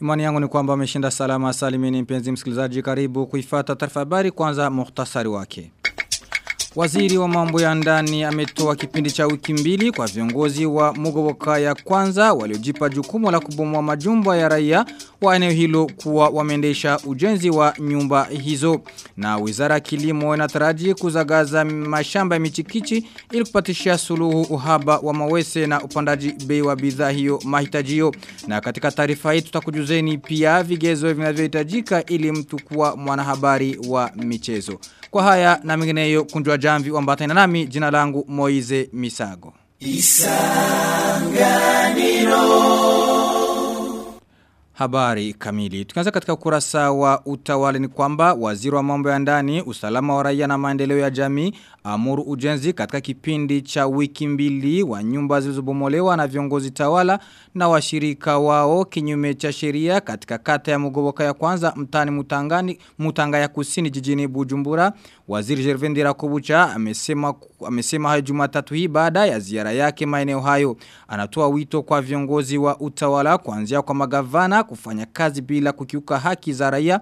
Imani yangu ni kwamba ameshinda salama salimini mpenzi msikilizaji karibu kuifata taarifa habari kwanza muhtasari wake. Waziri wa mambo ya ndani ametoa kipindi cha wiki mbili kwa viongozi wa Mugoboka ya kwanza waliojipa jukumu la kubomoa majumba ya raia wa eneo hilo kuwa wameendesha ujenzi wa nyumba hizo. Na wizara kilimo inataraji kuzagaza mashamba ya michikichi ili kupatishia suluhu uhaba wa mawese na upandaji bei wa bidhaa hiyo mahitajio. Na katika taarifa hii tutakujuzeni pia vigezo vinavyohitajika ili mtu kuwa mwanahabari wa michezo. Kwa haya na mengineyo kunjua jamvi wambatana nami jina langu Moize Misago. Habari kamili. Tukianza katika ukurasa wa utawala ni kwamba waziri wa mambo ya ndani, usalama wa raia na maendeleo ya jamii, amuru ujenzi katika kipindi cha wiki mbili wa nyumba zilizobomolewa na viongozi tawala na washirika wao kinyume cha sheria katika kata ya Mugoboka ya kwanza mtani Mutangani Mutanga ya Kusini jijini Bujumbura. Waziri Gervendi Kubucha amesema amesema hayo Jumatatu hii baada ya ziara yake maeneo hayo. Anatoa wito kwa viongozi wa utawala kuanzia kwa magavana kufanya kazi bila kukiuka haki za raia.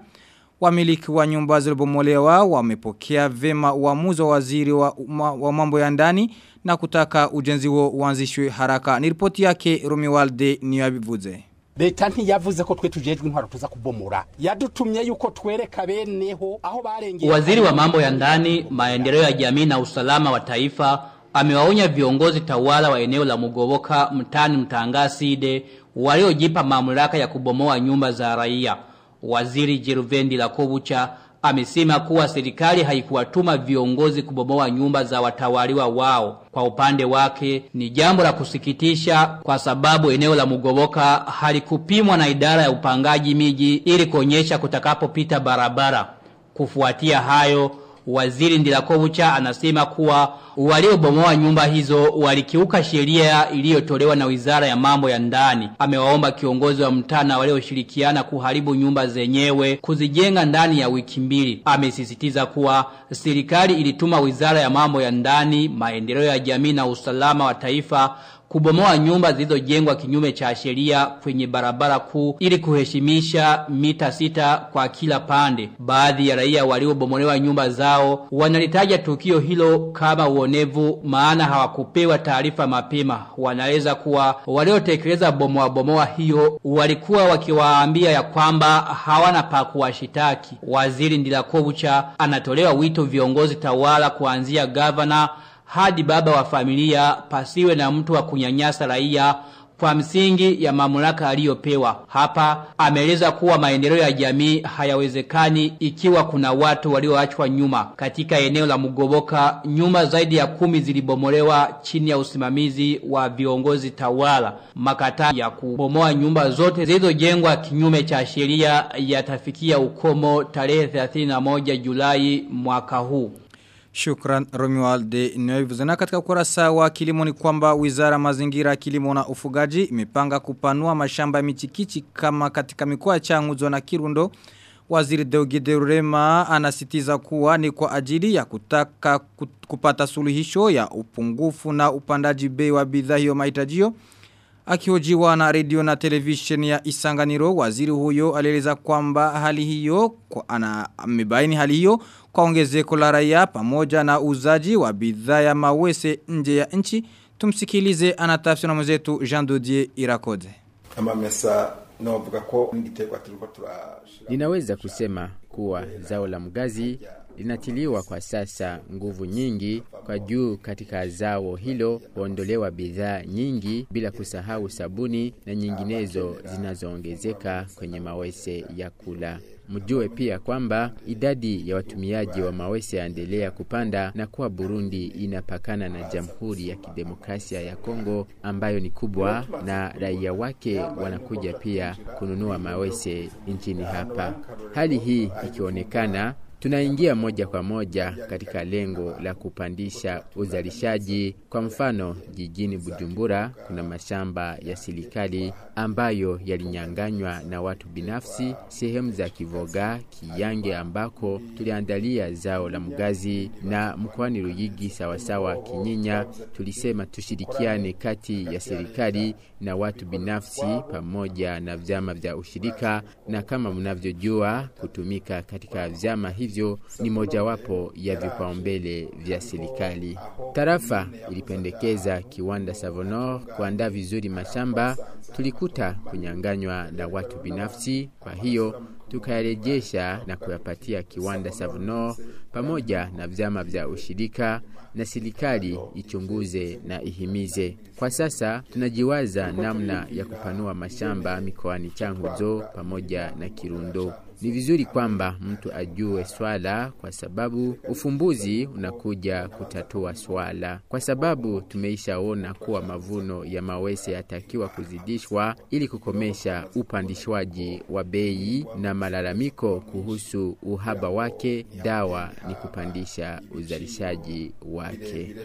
Wamiliki wa nyumba zilibomolewa wamepokea vema uamuzi wa waziri wa, ma, wa mambo ya ndani na kutaka ujenzi huo uanzishwe haraka. Ni ripoti yake Romualde Niyabivuze. leta ntiyavuze ko twe tujejwe intwaro tuza kubomora yadutumye yuko twereka beneho aho barengeye Waziri wa mambo ya ndani, maendeleo ya jamii na usalama wa taifa amewaonya viongozi tawala wa eneo la Mugoboka mtani Mtangaside waliojipa mamlaka ya kubomoa nyumba za raia. Waziri Jeruvendi Lakobucha amesema kuwa serikali haikuwatuma viongozi kubomoa nyumba za watawaliwa wao. Kwa upande wake ni jambo la kusikitisha kwa sababu eneo la Mugoboka halikupimwa na idara ya upangaji miji ili kuonyesha kutakapopita barabara. Kufuatia hayo Waziri Ndilakobucha anasema kuwa waliobomoa nyumba hizo walikiuka sheria iliyotolewa na Wizara ya Mambo ya Ndani. Amewaomba kiongozi wa mtana walioshirikiana kuharibu nyumba zenyewe kuzijenga ndani ya wiki mbili. Amesisitiza kuwa serikali ilituma Wizara ya Mambo ya Ndani, Maendeleo ya Jamii na Usalama wa Taifa kubomoa nyumba zilizojengwa kinyume cha sheria kwenye barabara kuu ili kuheshimisha mita sita kwa kila pande. Baadhi ya raia waliobomolewa nyumba zao wanalitaja tukio hilo kama uonevu maana hawakupewa taarifa mapema. Wanaweza kuwa waliotekeleza bomoa bomoa hiyo walikuwa wakiwaambia ya kwamba hawana pa kuwashitaki. Waziri Ndilakobucha anatolewa wito viongozi tawala kuanzia gavana hadi baba wa familia pasiwe na mtu wa kunyanyasa raia kwa msingi ya mamlaka aliyopewa. Hapa ameeleza kuwa maendeleo ya jamii hayawezekani ikiwa kuna watu walioachwa nyuma. Katika eneo la Mugoboka, nyuma zaidi ya kumi zilibomolewa chini ya usimamizi wa viongozi tawala. Makataa ya kubomoa nyumba zote zilizojengwa kinyume cha sheria yatafikia ukomo tarehe 31 Julai mwaka huu. Shukran Romualde Nyoivuze. Na katika ukurasa wa kilimo ni kwamba wizara mazingira kilimo na ufugaji imepanga kupanua mashamba ya michikichi kama katika mikoa ya Changuzo na Kirundo. Waziri Deogide Rurema anasitiza kuwa ni kwa ajili ya kutaka kupata suluhisho ya upungufu na upandaji bei wa bidhaa hiyo mahitajio. Akihojiwa na radio na televisheni ya Isanganiro, waziri huyo alieleza kwamba hali hiyo ana amebaini hali hiyo kwa ongezeko la raia pamoja na uzaji wa bidhaa ya mawese nje ya nchi. Tumsikilize anatafsiri na mwenzetu Jean Dodier Irakode. Amamesa. Ninaweza kusema kuwa zao la mgazi linatiliwa kwa sasa nguvu nyingi kwa juu katika zao hilo huondolewa bidhaa nyingi bila kusahau sabuni na nyinginezo zinazoongezeka kwenye mawese ya kula. Mjue pia kwamba idadi ya watumiaji wa mawese yaendelea kupanda na kuwa Burundi inapakana na Jamhuri ya Kidemokrasia ya Kongo ambayo ni kubwa na raia wake wanakuja pia kununua mawese nchini hapa. Hali hii ikionekana tunaingia moja kwa moja katika lengo la kupandisha uzalishaji. Kwa mfano, jijini Bujumbura kuna mashamba ya serikali ambayo yalinyanganywa na watu binafsi, sehemu za Kivoga, Kiyange ambako tuliandalia zao la mgazi na mkoani Ruyigi sawasawa Kinyinya. Tulisema tushirikiane kati ya serikali na watu binafsi pamoja na vyama vya ushirika, na kama mnavyojua, kutumika katika vyama hivyo ni mojawapo ya vipaumbele vya serikali. Tarafa ilipendekeza kiwanda Savonor kuandaa vizuri mashamba, tulikuta kunyanganywa na watu binafsi, kwa hiyo tukayarejesha na kuyapatia kiwanda Savuno pamoja na vyama vya ushirika na serikali ichunguze na ihimize. Kwa sasa tunajiwaza namna ya kupanua mashamba mikoani Changuzo pamoja na Kirundo. Ni vizuri kwamba mtu ajue swala kwa sababu ufumbuzi unakuja kutatua swala, kwa sababu tumeishaona kuwa mavuno ya mawese yatakiwa kuzidishwa ili kukomesha upandishwaji wa bei na malalamiko kuhusu uhaba wake. Dawa ni kupandisha uzalishaji wake.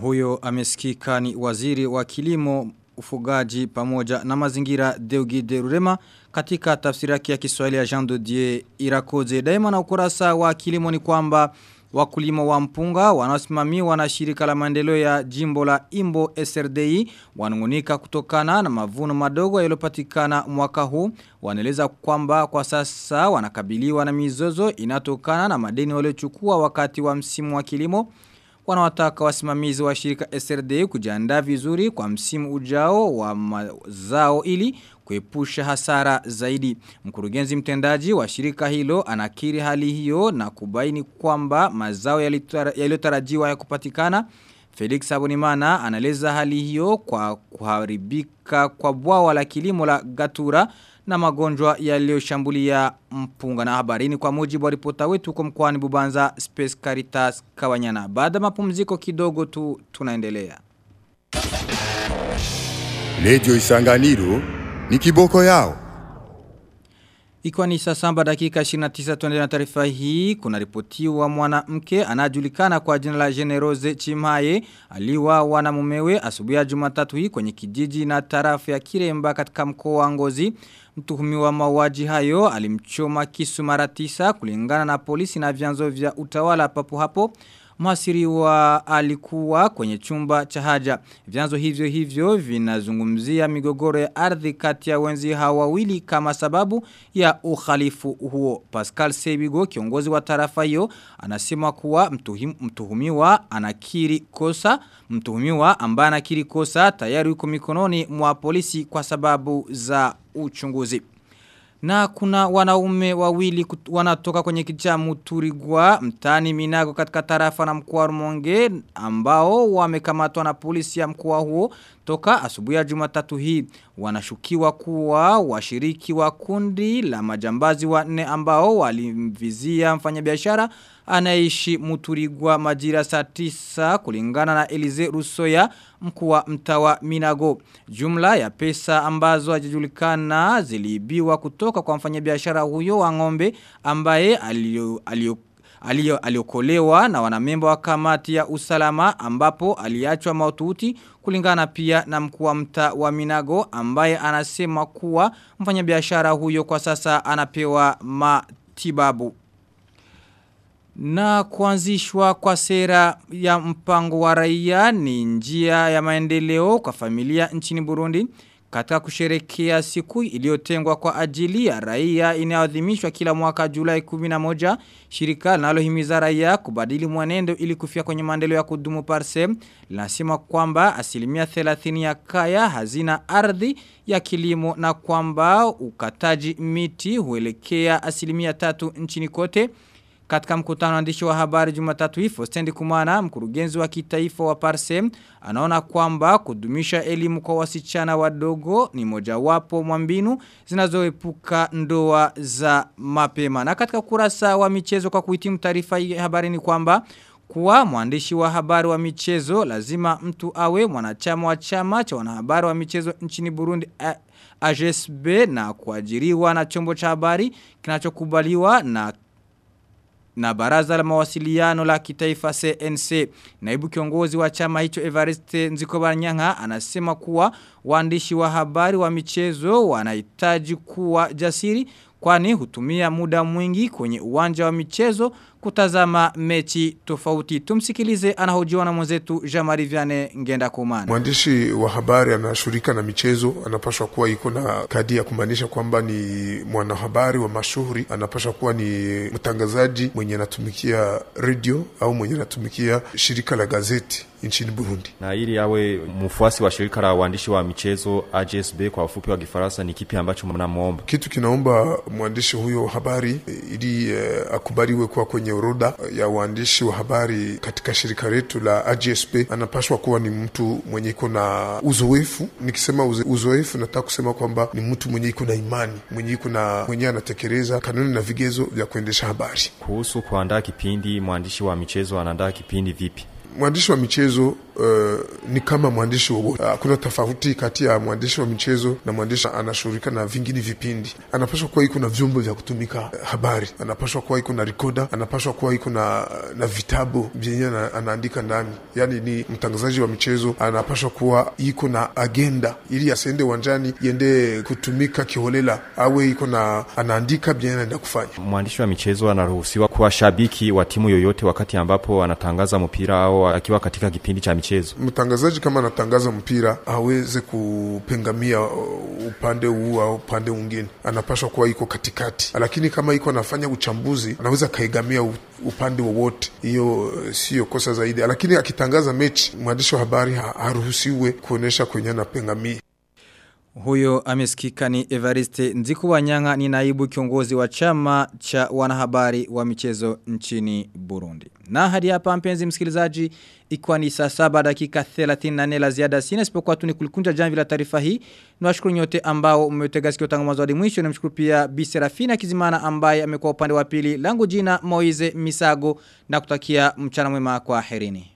Huyo amesikika ni waziri wa kilimo ufugaji pamoja na mazingira Deugide Rurema katika tafsiri yake ya Kiswahili ya Jean Dodier Irakoze. Daima na ukurasa wa kilimo ni kwamba wakulima wa mpunga wanaosimamiwa na shirika la maendeleo ya jimbo la Imbo SRDI wanungunika kutokana na mavuno madogo yaliyopatikana mwaka huu. Wanaeleza kwamba kwa sasa wanakabiliwa na mizozo inatokana na madeni waliochukua wakati wa msimu wa kilimo wanawataka wasimamizi wa shirika SRDI kujiandaa vizuri kwa msimu ujao wa mazao ili kuepusha hasara zaidi. Mkurugenzi mtendaji wa shirika hilo anakiri hali hiyo na kubaini kwamba mazao yaliyotarajiwa ya kupatikana Felix Abunimana anaeleza hali hiyo kwa kuharibika kwa bwawa la kilimo la Gatura na magonjwa yaliyoshambulia mpunga na habarini kwa mujibu wa ripota wetu huko mkoani Bubanza Space Caritas Kawanyana. Baada mapumziko kidogo tu tunaendelea. Radio Isanganiro ni kiboko yao. Ikiwa ni saa samba dakika 29 tuendelea na taarifa hii, kuna ripoti ripotiwa mwanamke anajulikana kwa jina la Generose Chimaye aliwa na mumewe asubuhi ya Jumatatu hii kwenye kijiji na tarafu ya Kiremba katika mkoa wa Ngozi. Mtuhumiwa mauaji hayo alimchoma kisu mara tisa kulingana na polisi na vyanzo vya utawala papo hapo. Mwasiriwa alikuwa kwenye chumba cha haja. Vyanzo hivyo hivyo vinazungumzia migogoro ya ardhi kati ya wenzi hawa wawili kama sababu ya uhalifu huo. Pascal Sebigo kiongozi wa tarafa hiyo anasema kuwa mtuhumiwa anakiri kosa. Mtuhumiwa ambaye anakiri kosa tayari yuko mikononi mwa polisi kwa sababu za uchunguzi. Na kuna wanaume wawili wanatoka kwenye kicha muturigwa mtani minago katika tarafa na mkoa rumonge ambao wamekamatwa na polisi ya mkoa huo toka asubuhi ya jumatatu hii. Wanashukiwa kuwa washiriki wa kundi la majambazi wanne ambao walimvizia mfanyabiashara anaishi muturigwa majira saa tisa kulingana na Elize Rusoya mkuu wa mtawa Minago. Jumla ya pesa ambazo hajijulikana ziliibiwa kutoka kwa mfanyabiashara huyo wa ng'ombe ambaye alio, alio alio aliokolewa na wanamemba wa kamati ya usalama ambapo aliachwa maututi kulingana pia na mkuu wa mtaa wa Minago ambaye anasema kuwa mfanyabiashara huyo kwa sasa anapewa matibabu. Na kuanzishwa kwa sera ya mpango wa raia ni njia ya maendeleo kwa familia nchini Burundi. Katika kusherekea siku iliyotengwa kwa ajili ya raia inayoadhimishwa kila mwaka Julai 11, shirika linalohimiza raia kubadili mwenendo ili kufia kwenye maendeleo ya kudumu parse linasema kwamba asilimia 30 ya kaya hazina ardhi ya kilimo na kwamba ukataji miti huelekea asilimia 3 nchini kote. Katika mkutano waandishi wa habari jumatatu ifo, Stendi Kumana, mkurugenzi wa kitaifa wa Parsem, anaona kwamba kudumisha elimu kwa wasichana wadogo ni mojawapo mwa mbinu zinazoepuka ndoa za mapema. Na katika kurasa wa michezo kwa kuhitimu taarifa habari ni kwamba kuwa mwandishi wa habari wa michezo lazima mtu awe mwanachama wa chama cha wanahabari wa michezo nchini Burundi AGSB na kuajiriwa na chombo cha habari kinachokubaliwa na na baraza la mawasiliano la kitaifa CNC. Naibu kiongozi wa chama hicho Evariste Nzikobanyanga anasema kuwa waandishi wa habari wa michezo wanahitaji kuwa jasiri kwani hutumia muda mwingi kwenye uwanja wa michezo kutazama mechi tofauti. Tumsikilize anahojiwa na mwenzetu Jamari Viane Ngenda Kumana. Mwandishi wa habari anashurika na michezo, anapaswa kuwa iko na kadi ya kumaanisha kwamba ni mwanahabari wa mashuhuri, anapaswa kuwa ni mtangazaji mwenye anatumikia redio au mwenye anatumikia shirika la gazeti nchini Burundi. Na ili awe mfuasi wa shirika la waandishi wa michezo AJSB kwa ufupi wa Kifaransa, ni kipi ambacho mnamwomba? Kitu kinaomba mwandishi huyo habari ili eh, akubaliwe kuwa kwenye orodha ya waandishi wa habari katika shirika letu la AGSP anapaswa kuwa ni mtu mwenye iko na uzoefu. Nikisema uzoefu, nataka kusema kwamba ni mtu mwenye iko na imani, mwenye iko na mwenye anatekeleza kanuni na vigezo vya kuendesha habari. Kuhusu kuandaa kipindi, mwandishi wa michezo anaandaa kipindi vipi? Mwandishi wa michezo uh, ni kama mwandishi wowote. Uh, kuna tofauti kati ya mwandishi wa michezo na mwandishi anashughulika na vingine vipindi. Anapashwa kuwa iko na vyombo vya kutumika uh, habari, anapashwa kuwa iko na rikoda, anapashwa kuwa iko na, na vitabu vyenye ana, anaandika ndani. Yani ni mtangazaji wa michezo anapashwa kuwa iko na agenda, ili asiende uwanjani iende kutumika kiholela, awe iko na anaandika vyenye anaenda kufanya. Mwandishi wa michezo anaruhusiwa kuwa shabiki wa timu yoyote wakati ambapo anatangaza mpira au akiwa katika kipindi cha michezo. Mtangazaji kama anatangaza mpira aweze kupengamia upande huu au upande mwingine, anapashwa kuwa iko katikati, lakini kama iko anafanya uchambuzi anaweza akaigamia upande wowote, hiyo siyo kosa zaidi. Lakini akitangaza mechi, mwandishi wa habari haruhusiwe kuonyesha kwenye anapengamia. Huyo amesikika ni Evariste nziku Nzikubanyanga ni naibu kiongozi wa chama cha wanahabari wa michezo nchini Burundi. Na hadi hapa mpenzi msikilizaji ikiwa ni saa saba dakika 34 la ziada sina isipokuwa tu ni kulikunja jamvi la taarifa hii. Niwashukuru nyote ambao mmetega sikio tangu mwanzo hadi mwisho na mshukuru pia Bi Serafina Kizimana ambaye amekuwa upande wa pili. Langu jina Moize Misago na kutakia mchana mwema kwa herini.